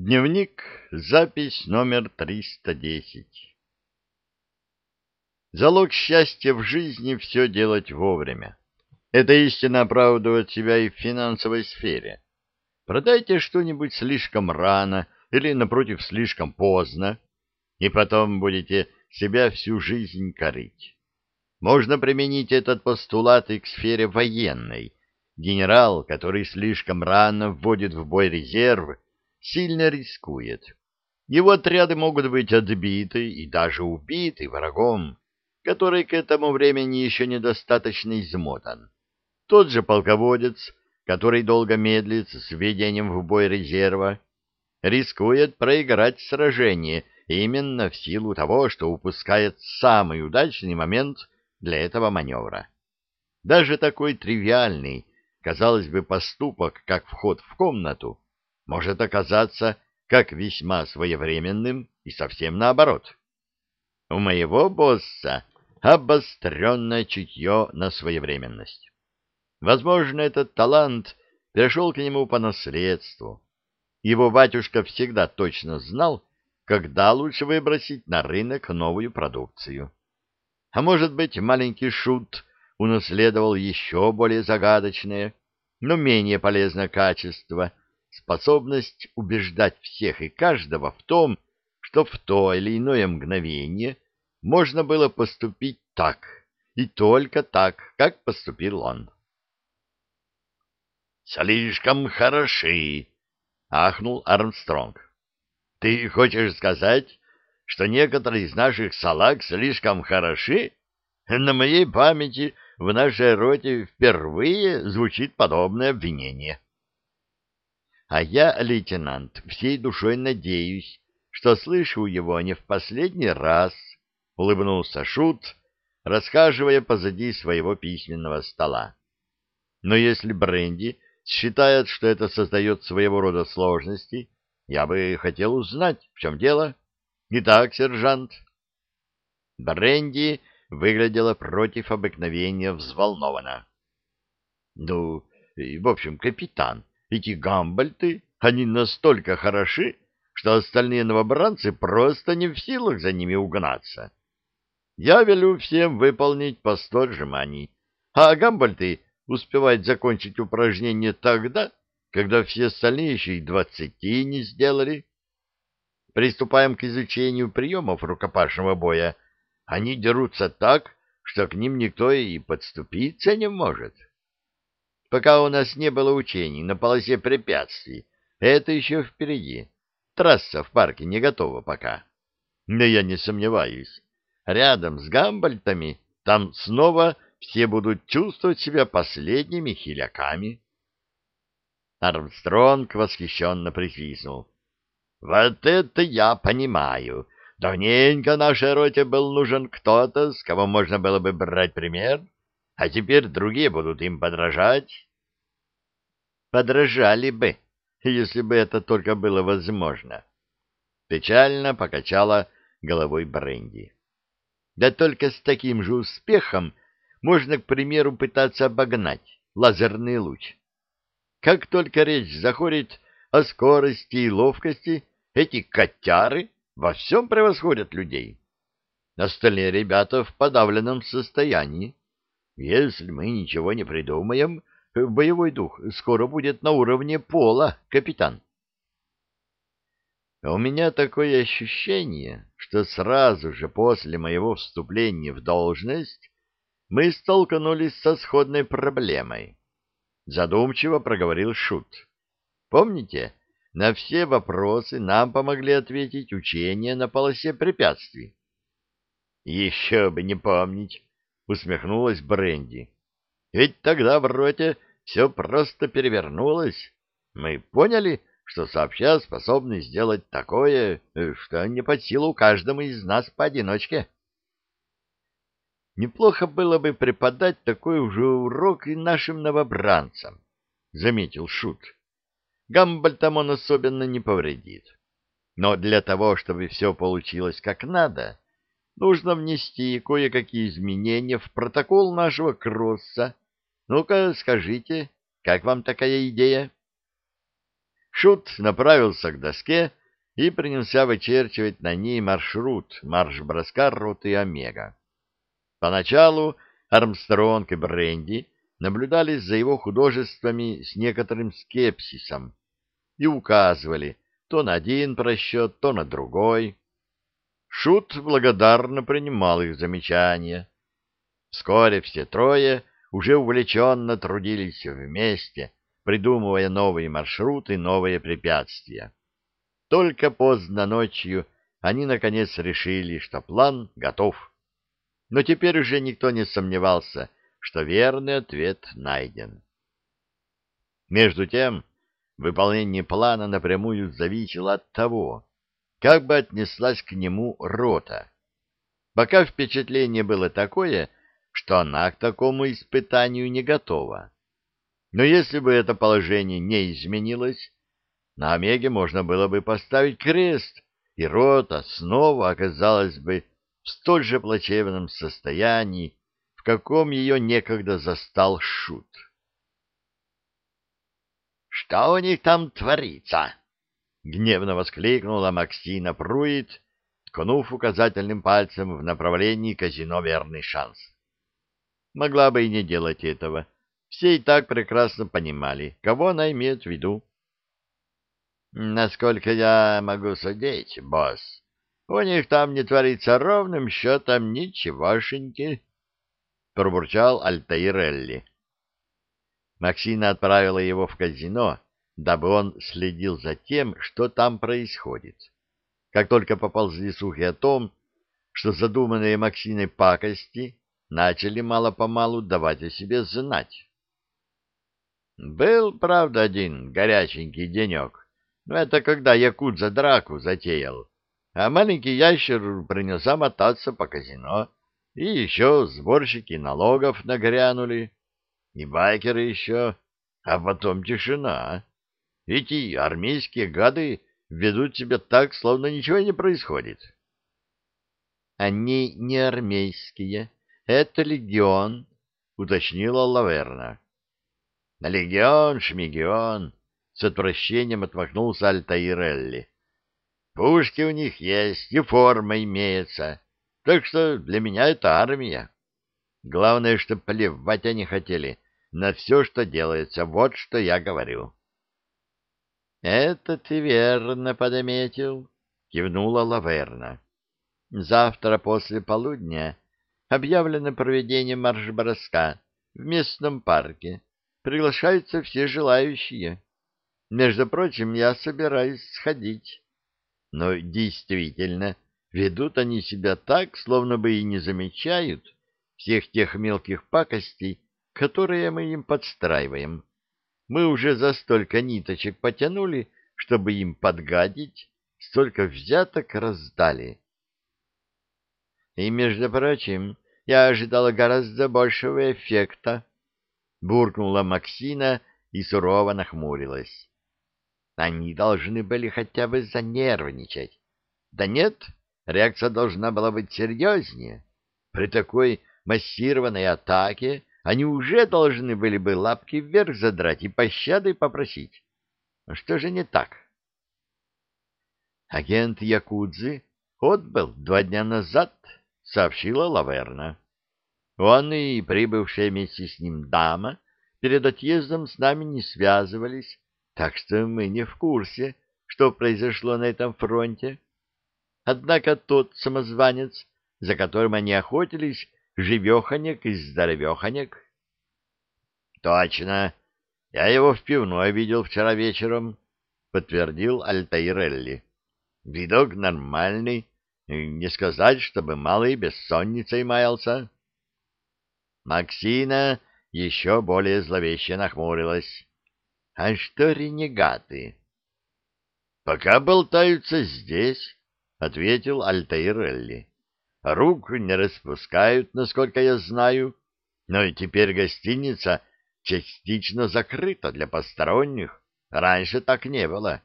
Дневник, запись номер 310. Залог счастья в жизни — все делать вовремя. Это истина оправдывает себя и в финансовой сфере. Продайте что-нибудь слишком рано или, напротив, слишком поздно, и потом будете себя всю жизнь корить. Можно применить этот постулат и к сфере военной. Генерал, который слишком рано вводит в бой резерв, сильно рискует. Его отряды могут быть отбиты и даже убиты врагом, который к этому времени еще недостаточно измотан. Тот же полководец, который долго медлит с введением в бой резерва, рискует проиграть сражение именно в силу того, что упускает самый удачный момент для этого маневра. Даже такой тривиальный, казалось бы, поступок, как вход в комнату, может оказаться как весьма своевременным и совсем наоборот. У моего босса обостренное чутье на своевременность. Возможно, этот талант перешел к нему по наследству. Его батюшка всегда точно знал, когда лучше выбросить на рынок новую продукцию. А может быть, маленький шут унаследовал еще более загадочное, но менее полезное качество — способность убеждать всех и каждого в том, что в то или иное мгновение можно было поступить так, и только так, как поступил он. «Слишком хороши!» — ахнул Армстронг. «Ты хочешь сказать, что некоторые из наших салаг слишком хороши? На моей памяти в нашей роте впервые звучит подобное обвинение». А я, лейтенант, всей душой надеюсь, что слышу его не в последний раз, — улыбнулся Шут, расхаживая позади своего письменного стола. Но если Бренди считает, что это создает своего рода сложности, я бы хотел узнать, в чем дело. Итак, сержант. Бренди выглядела против обыкновения взволнованно. — Ну, в общем, капитан, эти гамбальты, они настолько хороши, что остальные новобранцы просто не в силах за ними угнаться. Я велю всем выполнить по сто отжиманий, а гамбальты успевают закончить упражнение тогда, когда все остальные еще и двадцати не сделали. Приступаем к изучению приемов рукопашного боя. Они дерутся так, что к ним никто и подступиться не может пока у нас не было учений на полосе препятствий. Это еще впереди. Трасса в парке не готова пока. Но я не сомневаюсь. Рядом с гамбальтами там снова все будут чувствовать себя последними хиляками. Армстронг восхищенно присвистнул. — Вот это я понимаю. Давненько нашей роте был нужен кто-то, с кого можно было бы брать пример. — а теперь другие будут им подражать. Подражали бы, если бы это только было возможно. Печально покачала головой Бренди. Да только с таким же успехом можно, к примеру, пытаться обогнать лазерный луч. Как только речь заходит о скорости и ловкости, эти котяры во всем превосходят людей. Остальные ребята в подавленном состоянии. Если мы ничего не придумаем, боевой дух скоро будет на уровне пола, капитан. У меня такое ощущение, что сразу же после моего вступления в должность мы столкнулись со сходной проблемой. Задумчиво проговорил Шут. Помните, на все вопросы нам помогли ответить учения на полосе препятствий? Еще бы не помнить, усмехнулась Бренди. Ведь тогда в роте все просто перевернулось. Мы поняли, что сообща способны сделать такое, что не под силу каждому из нас поодиночке. Неплохо было бы преподать такой уже урок и нашим новобранцам, — заметил Шут. Гамбальтам он особенно не повредит. Но для того, чтобы все получилось как надо, нужно внести кое-какие изменения в протокол нашего кросса. Ну-ка, скажите, как вам такая идея? Шут направился к доске и принялся вычерчивать на ней маршрут марш-броска роты Омега. Поначалу Армстронг и Бренди наблюдали за его художествами с некоторым скепсисом и указывали то на один просчет, то на другой. Шут благодарно принимал их замечания. Вскоре все трое уже увлеченно трудились вместе, придумывая новые маршруты, новые препятствия. Только поздно ночью они, наконец, решили, что план готов. Но теперь уже никто не сомневался, что верный ответ найден. Между тем, выполнение плана напрямую зависело от того, как бы отнеслась к нему рота. Пока впечатление было такое, что она к такому испытанию не готова. Но если бы это положение не изменилось, на Омеге можно было бы поставить крест, и рота снова оказалась бы в столь же плачевном состоянии, в каком ее некогда застал Шут. «Что у них там творится?» — гневно воскликнула Максина Пруит, ткнув указательным пальцем в направлении казино «Верный шанс». Могла бы и не делать этого. Все и так прекрасно понимали, кого она имеет в виду. Насколько я могу судить, босс, у них там не творится ровным счетом ничегошеньки, — пробурчал Альтаирелли. Максина отправила его в казино, дабы он следил за тем, что там происходит. Как только поползли слухи о том, что задуманные Максиной пакости начали мало-помалу давать о себе знать. Был, правда, один горяченький денек, но это когда Якудза драку затеял, а маленький ящер принялся мотаться по казино, и еще сборщики налогов нагрянули, и байкеры еще, а потом тишина. Эти армейские гады ведут себя так, словно ничего не происходит. — Они не армейские, это легион, — уточнила Лаверна. — Легион, шмигион, — с отвращением отмахнулся Альтаирелли. — Пушки у них есть, и форма имеется, так что для меня это армия. Главное, что плевать они хотели на все, что делается, вот что я говорю. — Это ты верно подметил, — кивнула Лаверна. — Завтра после полудня объявлено проведение марш-броска в местном парке. Приглашаются все желающие. Между прочим, я собираюсь сходить. Но действительно, ведут они себя так, словно бы и не замечают всех тех мелких пакостей, которые мы им подстраиваем. Мы уже за столько ниточек потянули, чтобы им подгадить, столько взяток раздали. И, между прочим, я ожидала гораздо большего эффекта. Буркнула Максина и сурово нахмурилась. Они должны были хотя бы занервничать. Да нет, реакция должна была быть серьезнее. При такой массированной атаке они уже должны были бы лапки вверх задрать и пощады попросить. Что же не так? Агент Якудзы отбыл два дня назад, — сообщила Лаверна. Он и прибывшая вместе с ним дама перед отъездом с нами не связывались, так что мы не в курсе, что произошло на этом фронте. Однако тот самозванец, за которым они охотились, живеханек и здоровеханек. — Точно. Я его в пивной видел вчера вечером, — подтвердил Альтаирелли. — Видок нормальный, не сказать, чтобы малый бессонницей маялся. Максина еще более зловеще нахмурилась. — А что ренегаты? — Пока болтаются здесь, — ответил Альтаирелли. — Рук не распускают, насколько я знаю, но и теперь гостиница частично закрыта для посторонних. Раньше так не было.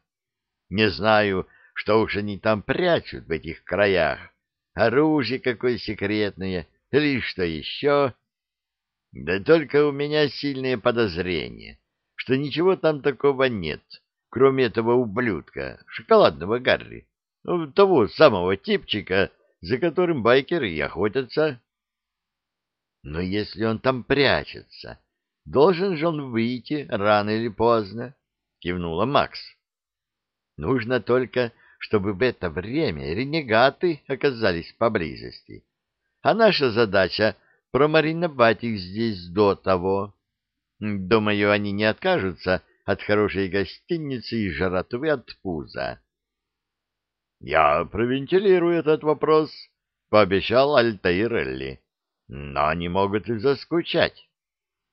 Не знаю, что уж они там прячут в этих краях? Оружие какое секретное или что еще? Да только у меня сильное подозрение, что ничего там такого нет, кроме этого ублюдка, шоколадного Гарри, ну, того самого типчика, за которым байкеры и охотятся. Но если он там прячется, должен же он выйти рано или поздно, — кивнула Макс. Нужно только, чтобы в это время ренегаты оказались поблизости. А наша задача — промариновать их здесь до того. Думаю, они не откажутся от хорошей гостиницы и жратвы от пуза. — Я провентилирую этот вопрос, — пообещал Альтаир Но они могут и заскучать.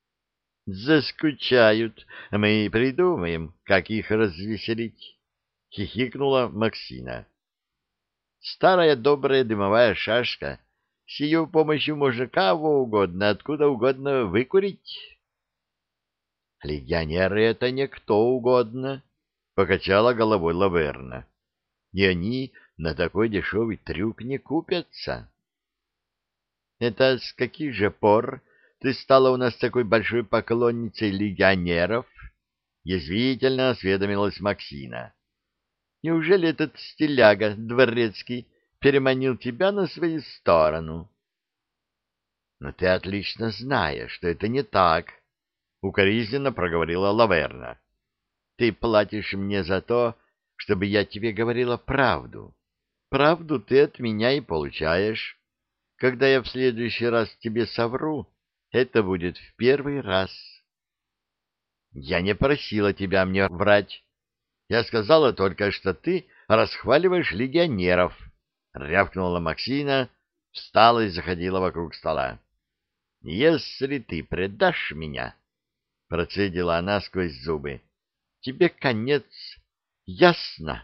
— Заскучают. Мы придумаем, как их развеселить, — хихикнула Максина. — Старая добрая дымовая шашка. С ее помощью можно кого угодно, откуда угодно выкурить. — Легионеры — это не кто угодно, — покачала головой Лаверна. — И они на такой дешевый трюк не купятся. — Это с каких же пор ты стала у нас такой большой поклонницей легионеров? — язвительно осведомилась Максина. — Неужели этот стиляга дворецкий переманил тебя на свою сторону? — Но ты отлично знаешь, что это не так, — укоризненно проговорила Лаверна. — Ты платишь мне за то, чтобы я тебе говорила правду. Правду ты от меня и получаешь. Когда я в следующий раз тебе совру, это будет в первый раз. Я не просила тебя мне врать. Я сказала только, что ты расхваливаешь легионеров. Рявкнула Максина, встала и заходила вокруг стола. Если ты предашь меня, Процедила она сквозь зубы. — Тебе конец. Ясно?